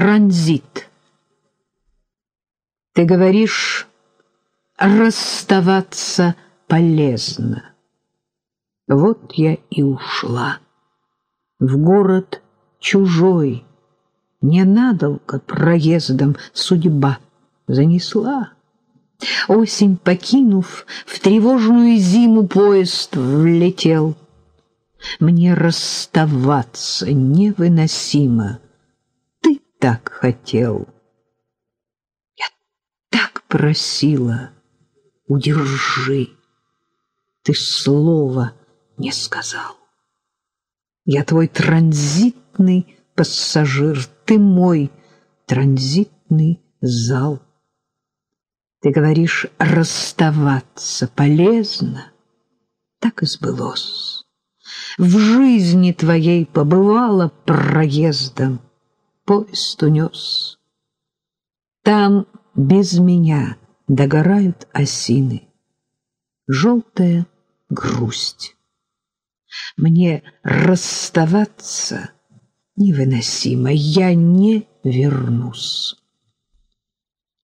Транзит. Ты говоришь, расставаться полезно. Вот я и ушла в город чужой. Ненадолго проездом судьба занесла. Осень покинув, в тревожную зиму поезд влетел. Мне расставаться невыносимо. Так хотел. Я так просила, удержи. Ты слова не сказал. Я твой транзитный пассажир, ты мой транзитный зал. Ты говоришь, расставаться полезно, так и сбылось. В жизни твоей побывала проездом, поезд унес. Там без меня догорают осины, желтая грусть. Мне расставаться невыносимо, я не вернусь.